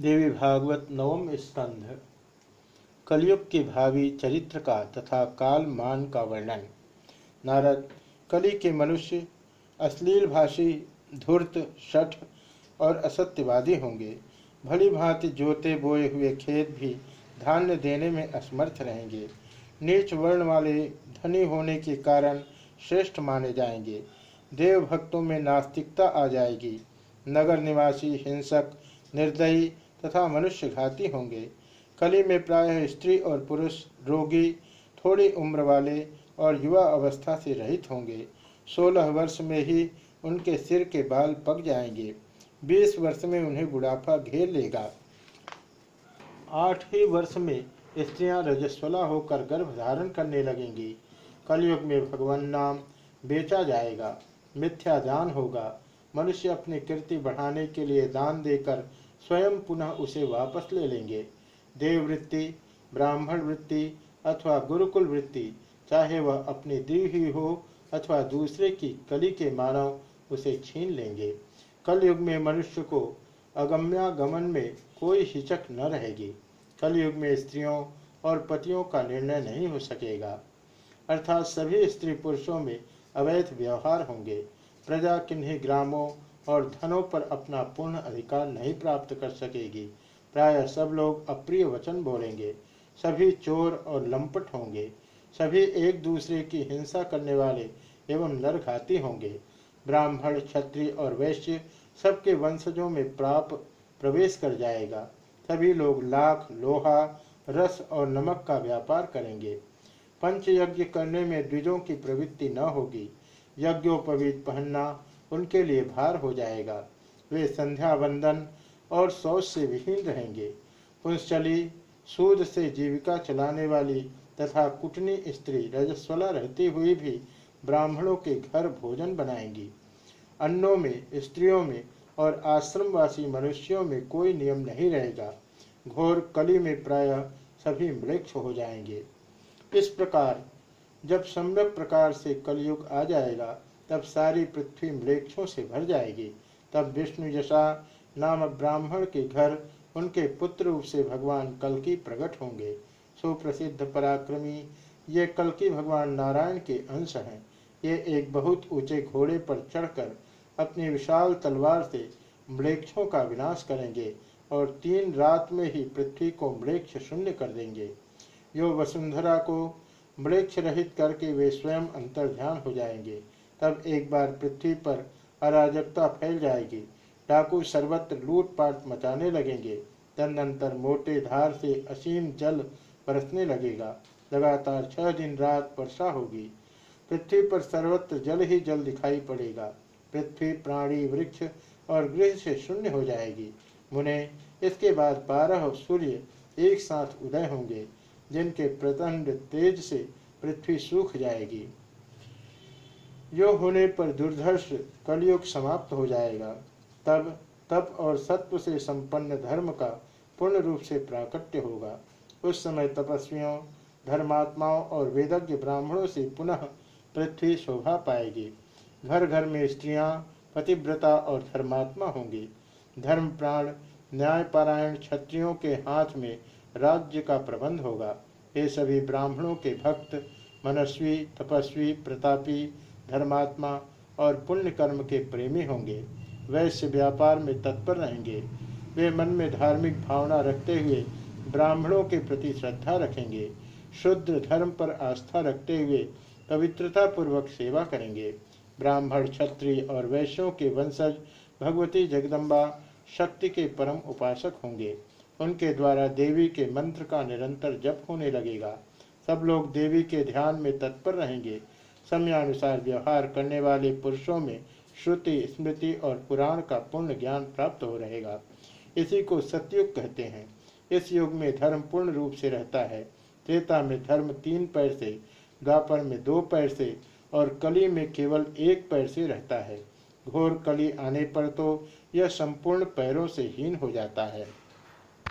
देवी भागवत नवम स्कंध, कलयुग के भावी चरित्र का तथा काल मान का वर्णन। नारद, कली के मनुष्य, अश्लील भाषी, धूर्त, शठ और असत्यवादी होंगे। भली भांति जोते बोए हुए खेत भी धान्य देने में असमर्थ रहेंगे। नीच वर्ण वाले धनी होने के कारण श्रेष्ठ माने जाएँगे। देव भक्तों में नास्तिकता आ जाएगी। नगर निवासी, हिंसक, निर्दयी तथा मनुष्य घाती होंगे। कली में प्रायः स्त्री और पुरुष, रोगी, थोड़ी उम्र वाले और युवा अवस्था से रहित होंगे। सोलह वर्ष में ही उनके सिर के बाल पक जाएँगे। बीस वर्ष में उन्हें बुढ़ापा घेर लेगा। आठ ही वर्ष में स्त्रियाँ रजस्वला होकर गर्भ धारण करने लगेंगी। कलयुग में भगवान नाम बेचा जाएगा, मिथ्या दान होगा। मनुष्य अपनी कीर्ति बढ़ाने के लिए दान देकर स्वयं पुनः उसे वापस ले लेंगे। देववृत्ति, ब्राह्मण वृत्ति अथवा गुरुकुल वृत्ति, चाहे वह अपनी दी हुई हो अथवा दूसरे की कली के मानव उसे छीन लेंगे। कलयुग में मनुष्य को अगम्यागमन में कोई हिचक न रहेगी। कलयुग में स्त्रियों और पतियों का निर्णय नहीं हो सकेगा। अर्थात सभी स्त्री पुरुषों में अवैध व्यवहार होंगे। प्रजा किन्हीं ग्रामों और धनों पर अपना पूर्ण अधिकार नहीं प्राप्त कर सकेगी। प्राय सब लोग अप्रिय वचन बोलेंगे। सभी चोर और लंपट होंगे। सभी एक दूसरे की हिंसा करने वाले एवं नरघाती होंगे। ब्राह्मण, क्षत्रिय और वैश्य सबके वंशजों में प्राप प्रवेश कर जाएगा। सभी लोग लाख, लोहा, रस और नमक का व्यापार करेंगे। पंच यज्ञ करने में द्विजों की प्रवृत्ति न होगी। यज्ञोपवीत पहनना उनके लिए भार हो जाएगा। वे संध्या वंदन और शौच से विहीन रहेंगे। पुंसचली सूद से जीविका चलाने वाली तथा कुटनी स्त्री रजस्वला रहती हुई भी ब्राह्मणों के घर भोजन बनाएँगी। अन्नों में, स्त्रियों में और आश्रमवासी मनुष्यों में कोई नियम नहीं रहेगा। घोर कली में प्रायः सभी मृक्ष हो जाएँगे। इस प्रकार, जब सम्यक प्रकार से कलयुग आ जाएगा तब सारी पृथ्वी मृक्षों से भर जाएगी। तब विष्णु यशा नाम ब्राह्मण के घर, उनके पुत्र रूप से भगवान कलकी प्रकट होंगे। सुप्रसिद्ध पराक्रमी, ये कलकी भगवान नारायण के अंश हैं। ये एक बहुत ऊँचे घोड़े पर चढ़कर अपनी विशाल तलवार से मृक्षों का विनाश करेंगे और तीन रात में ही पृथ्वी को मृक्ष शून्य कर देंगे। यो वसुंधरा को मृक्ष रहित करके वे स्वयं अंतर ध्यान हो जाएँगे। तब एक बार पृथ्वी पर अराजकता फैल जाएगी। डाकू सर्वत्र लूटपाट मचाने लगेंगे। तदनंतर मोटे धार से असीम जल बरसने लगेगा। लगातार छह दिन रात वर्षा होगी। पृथ्वी पर सर्वत्र जल ही जल दिखाई पड़ेगा। पृथ्वी प्राणी, वृक्ष और गृह से शून्य हो जाएगी। मुने, इसके बाद बारह सूर्य एक साथ उदय होंगे, जिनके प्रचंड तेज से पृथ्वी सूख जाएगी। यो होने पर दुर्धर्ष कलयुग समाप्त हो जाएगा। तब, तप और सत्व से संपन्न धर्म का पूर्ण रूप से प्राकट्य होगा। उस समय तपस्वियों, धर्मात्माओं और वेदज्ञ ब्राह्मणों से पुनः पृथ्वी शोभा पाएगी। घर घर में स्त्रियाँ, पतिव्रता और धर्मात्मा होंगी। धर्म प्राण न्यायपरायण क्षत्रियों के हाथ में राज्य का प्रबंध होगा। ये सभी ब्राह्मणों के भक्त, मनस्वी, तपस्वी, प्रतापी धर्मात्मा और पुण्य कर्म के प्रेमी होंगे। वैश्य व्यापार में तत्पर रहेंगे। वे मन में धार्मिक भावना रखते हुए ब्राह्मणों के प्रति श्रद्धा रखेंगे। शुद्ध धर्म पर आस्था रखते हुए पवित्रता पूर्वक सेवा करेंगे। ब्राह्मण, क्षत्रिय और वैश्यों के वंशज भगवती जगदम्बा शक्ति के परम उपासक होंगे। उनके द्वारा देवी के मंत्र का निरंतर जप होने लगेगा। सब लोग देवी के ध्यान में तत्पर रहेंगे। समयानुसार व्यवहार करने वाले पुरुषों में श्रुति, स्मृति और पुराण का पूर्ण ज्ञान प्राप्त हो रहेगा। इसी को सत्युग कहते हैं। इस युग में धर्म पूर्ण रूप से रहता है। त्रेता में धर्म तीन पैर से, द्वापर में दो पैर से और कली में केवल एक पैर से रहता है। घोर कली आने पर तो यह संपूर्ण पैरों से हीन हो जाता है।